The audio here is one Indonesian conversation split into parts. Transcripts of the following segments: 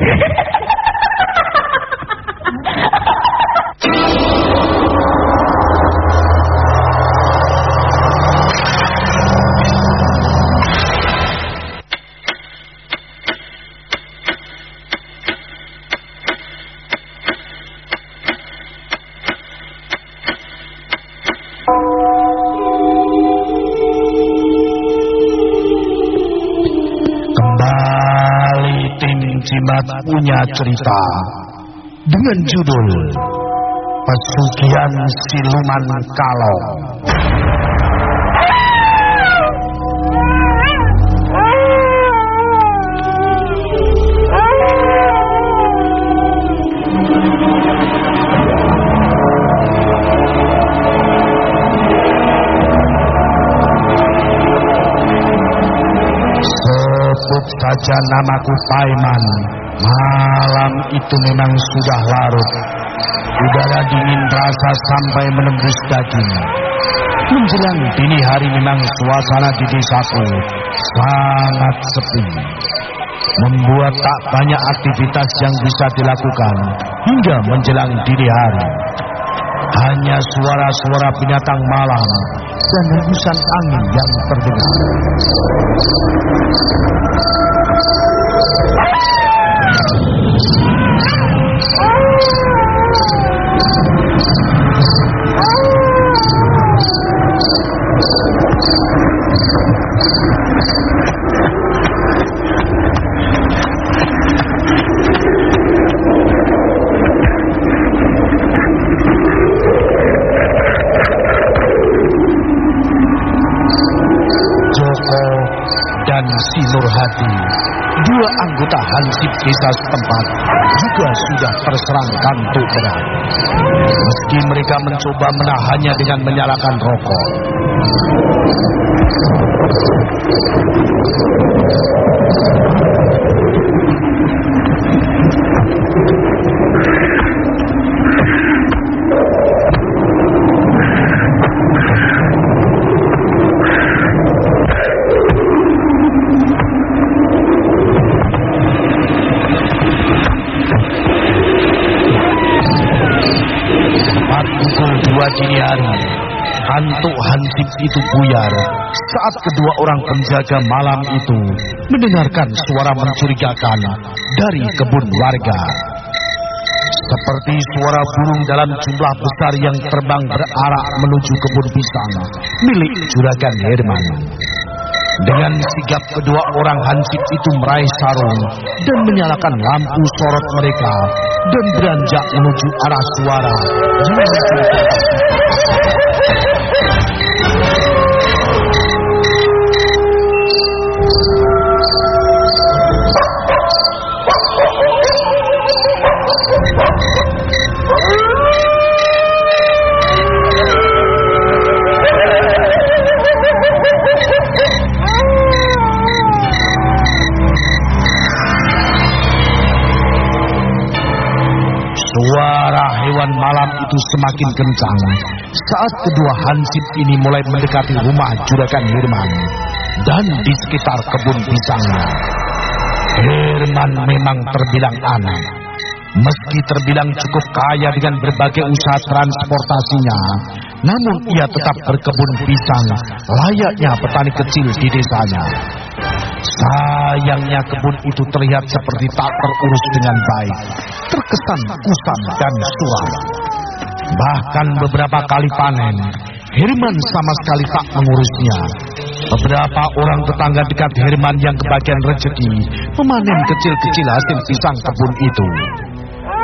Yeah. Cimat punya cerita dengan judul Pesugihan Siluman Kalong. Saja namaku Paiman. Malam itu memang sudah larut. Udara dingin terasa sampai menembus daging. Menjelang dini hari memang suasana di desaku sangat sepi. Membuat tak banyak aktivitas yang bisa dilakukan hingga menjelang dini hari. Hanya suara-suara binatang malam dan hembusan angin yang terdengar. Dan si Nurhati, dua anggota Hansip desa setempat, juga sudah terserang kantuk berat. Meski mereka mencoba menahannya dengan menyalakan rokok. Hari, hantu hansip itu buyar saat kedua orang penjaga malam itu mendengarkan suara mencurigakan dari kebun warga. Seperti suara burung dalam jumlah besar yang terbang berarak menuju kebun pisang milik juragan Herman. Dengan sigap kedua orang hansip itu meraih sarung dan menyalakan lampu sorot mereka dan beranjak menuju arah suara. Suara itu semakin kencang saat kedua hansip ini mulai mendekati rumah juragan Herman dan di sekitar kebun pisangnya. Herman memang terbilang aneh. Meski terbilang cukup kaya dengan berbagai usaha transportasinya, namun ia tetap berkebun pisang layaknya petani kecil di desanya. Sayangnya kebun itu terlihat seperti tak terurus dengan baik, terkesan kusam dan suram. Bahkan beberapa kali panen, Herman sama sekali tak mengurusnya. Beberapa orang tetangga dekat Herman yang kebagian rezeki memanen kecil-kecil hasil pisang kebun itu.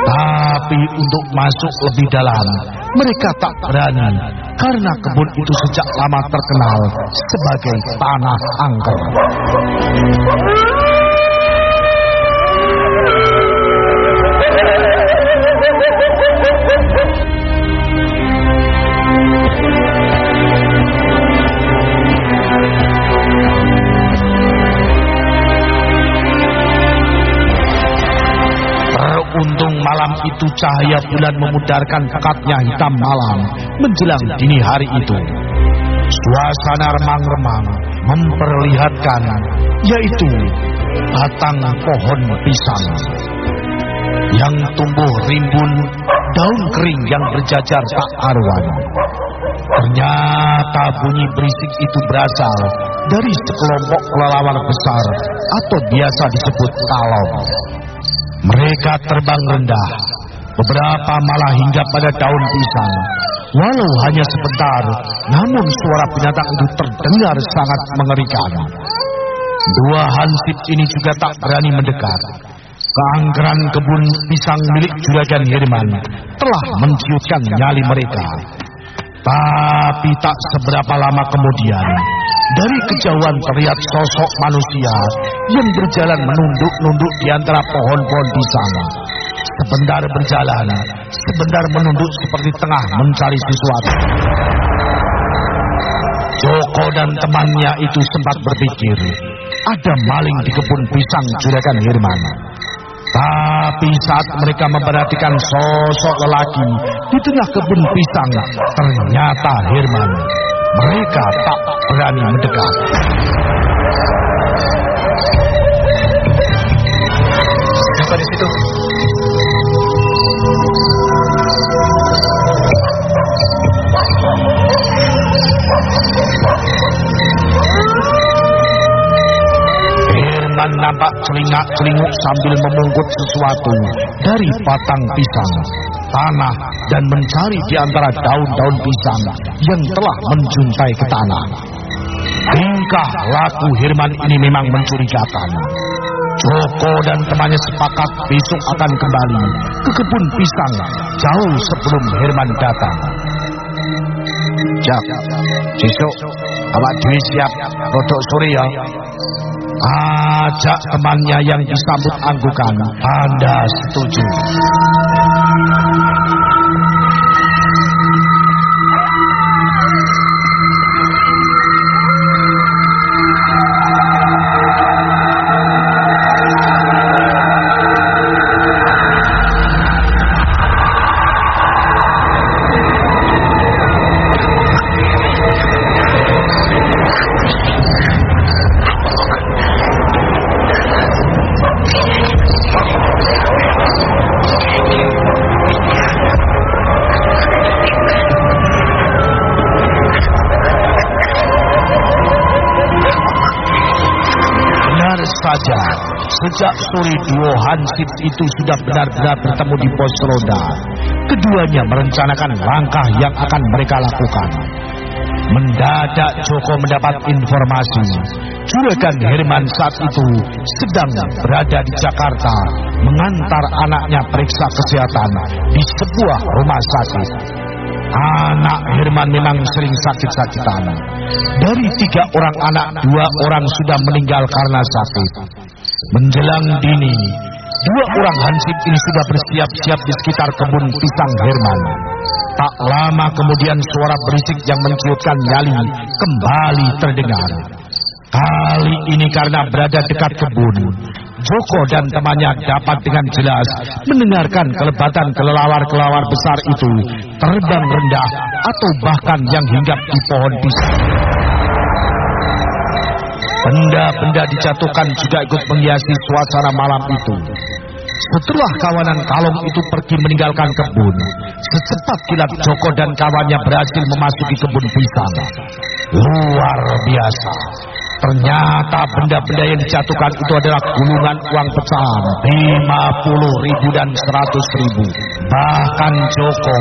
Tapi untuk masuk lebih dalam, mereka tak berani karena kebun itu sejak lama terkenal sebagai tanah angker. Itu cahaya bulan memudarkan pekatnya hitam malam menjelang dini hari itu. Suasana remang-remang memperlihatkan yaitu batang pohon pisang. yang tumbuh rimbun, daun kering yang berjajar tak karuan. Ternyata bunyi berisik itu berasal dari sekelompok kelelawar besar atau biasa disebut kalong. Mereka terbang rendah, beberapa malah hingga pada daun pisang. Walau hanya sebentar, namun suara binatang itu terdengar sangat mengerikan. Dua hansip ini juga tak berani mendekat. Keangkeran kebun pisang milik Juragan Herman telah menciutkan nyali mereka. Tapi tak seberapa lama kemudian, dari kejauhan terlihat sosok manusia yang berjalan menunduk-nunduk di antara pohon-pohon pisang. Sebentar berjalan, sebentar menunduk seperti tengah mencari sesuatu. Joko dan temannya itu sempat berpikir, ada maling di kebun pisang Juragan Hirman. Tapi saat mereka memperhatikan sosok lelaki di tengah kebun pisang, ternyata Herman. Mereka tak berani mendekat. Siapa di situ? Herman nampak celingak-celinguk sambil memungut sesuatu dari batang pisang, tanah, dan mencari di antara daun-daun pisang yang telah menjuntai ke tanah. Tingkah laku Herman ini memang mencurigakan. Joko dan temannya sepakat besok akan kembali ke kebun pisang jauh sebelum Herman datang. Jak, besok awak dhewe siap rodok sore ya. Ajak temannya yang disambut anggukan. Anda setuju? Sejak sore duo Hansip itu sudah benar-benar bertemu di pos roda. Keduanya merencanakan langkah yang akan mereka lakukan. Mendadak Joko mendapat informasi. Juragan Herman saat itu sedang berada di Jakarta mengantar anaknya periksa kesehatan di sebuah rumah sakit. Anak Herman memang sering sakit-sakitan. Dari tiga orang anak, dua orang sudah meninggal karena sakit. Menjelang dini, dua orang hansip ini sudah bersiap-siap di sekitar kebun pisang Herman. Tak lama kemudian suara berisik yang menciutkan nyali kembali terdengar. Kali ini karena berada dekat kebun, Joko dan temannya dapat dengan jelas mendengarkan kelebatan kelelawar-kelelawar besar itu terbang rendah atau bahkan yang hinggap di pohon pisang. Benda-benda dijatuhkan juga ikut menghiasi suasana malam itu. Setelah kawanan kalong itu pergi meninggalkan kebun, secepat kilat Joko dan kawannya berhasil memasuki kebun pisang. Luar biasa. Ternyata benda-benda yang dijatuhkan itu adalah gulungan uang pecahan 50 ribu dan 100 ribu. Bahkan Joko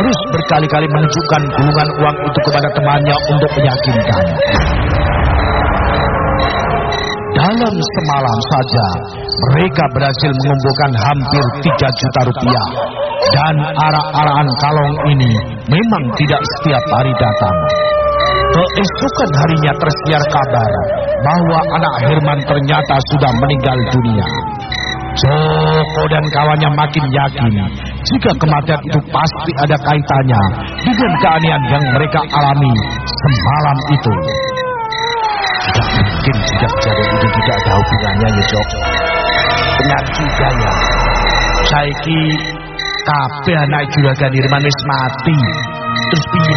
harus berkali-kali menunjukkan gulungan uang itu kepada temannya untuk meyakinkan. Dalam semalam saja, mereka berhasil mengumpulkan hampir 3 juta rupiah. Dan arak-arakan kalong ini memang tidak setiap hari datang. Keesokan harinya tersiar kabar bahwa anak Herman ternyata sudah meninggal dunia. Joko dan kawannya makin yakin jika kematian itu pasti ada kaitannya dengan keanehan yang mereka alami semalam itu. Tidak mungkin jika ada hubungannya ya Jok. Juga ya. Saiki kabeh anak juragan Irman wis mati. Terus piye?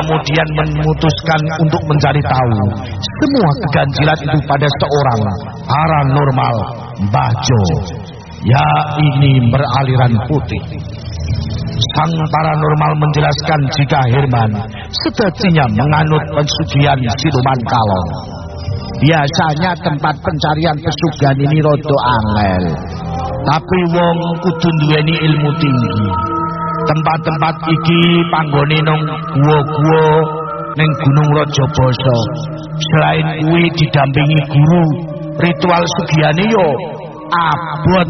Kemudian memutuskan untuk mencari tahu semua keganjilan itu pada seorang paranormal Mbah Jo. Ya ini beraliran putih. Sang paranormal menjelaskan jika Herman sejatinya menganut pesugihan siluman kalong. Biasanya tempat pencarian pesugihan ini rodo angel. Tapi wong kudu duweni ilmu tinggi. Tempat-tempat iki panggone nang guwa-guwa ning Gunung Rajabasa. Selain kuwi didampingi guru, ritual sugihane yo abot.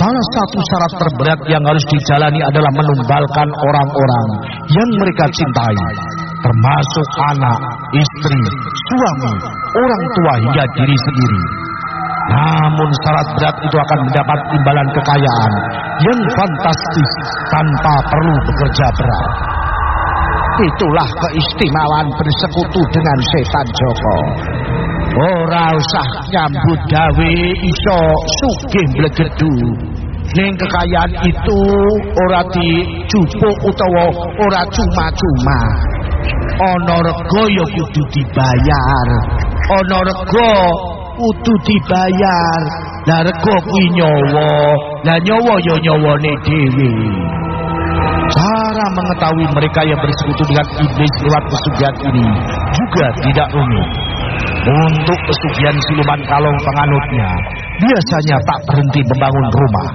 Salah satu syarat terberat yang harus dijalani adalah menumbalkan orang-orang yang mereka cintai, termasuk anak, istri, suami, orang tua hingga diri sendiri. Namun syarat berat itu akan mendapat imbalan kekayaan yang fantastis tanpa perlu bekerja berat. Itulah keistimewaan bersekutu dengan setan Joko. Ora usah nyambut gawe iso sugih blegedu. Ning kekayaan itu ora dicupuk utawa ora cuma-cuma. Ana rega ya kudu dibayar. Ana rega kudu dibayar. Lah rega kuwi nyawa. Lah nyawa ya nyawane dhewe. Cara mengetahui mereka yang bersekutu dengan iblis lewat pesugihan ini juga tidak rumit. Untuk pesugihan siluman kalong penganutnya, biasanya tak berhenti membangun rumah.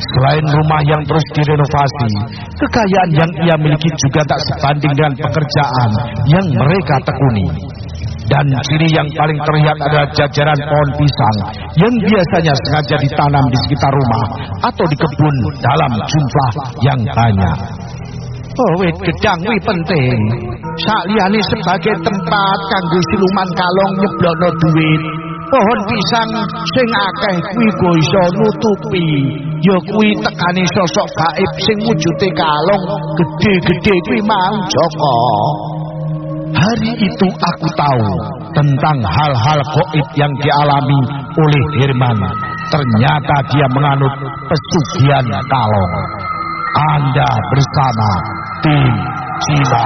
Selain rumah yang terus direnovasi, kekayaan yang ia miliki juga tak sebanding dengan pekerjaan yang mereka tekuni. Dan ciri yang paling terlihat adalah jajaran pohon pisang yang biasanya sengaja ditanam di sekitar rumah atau di kebun dalam jumlah yang banyak. Oh, wit gedang kuwi penting. Sakliyane sebagai tempat kanggo siluman kalong nyeblokno duit. Pohon pisang sing akeh kuwi nutupi ya kuwi tekane sosok gaib sing wujude kalong gede-gede kuwi mau Joko. Hari itu aku tahu tentang hal-hal goib yang dialami oleh Herman. Ternyata dia menganut pesugihan kalong. Anda bersama tim Ciba.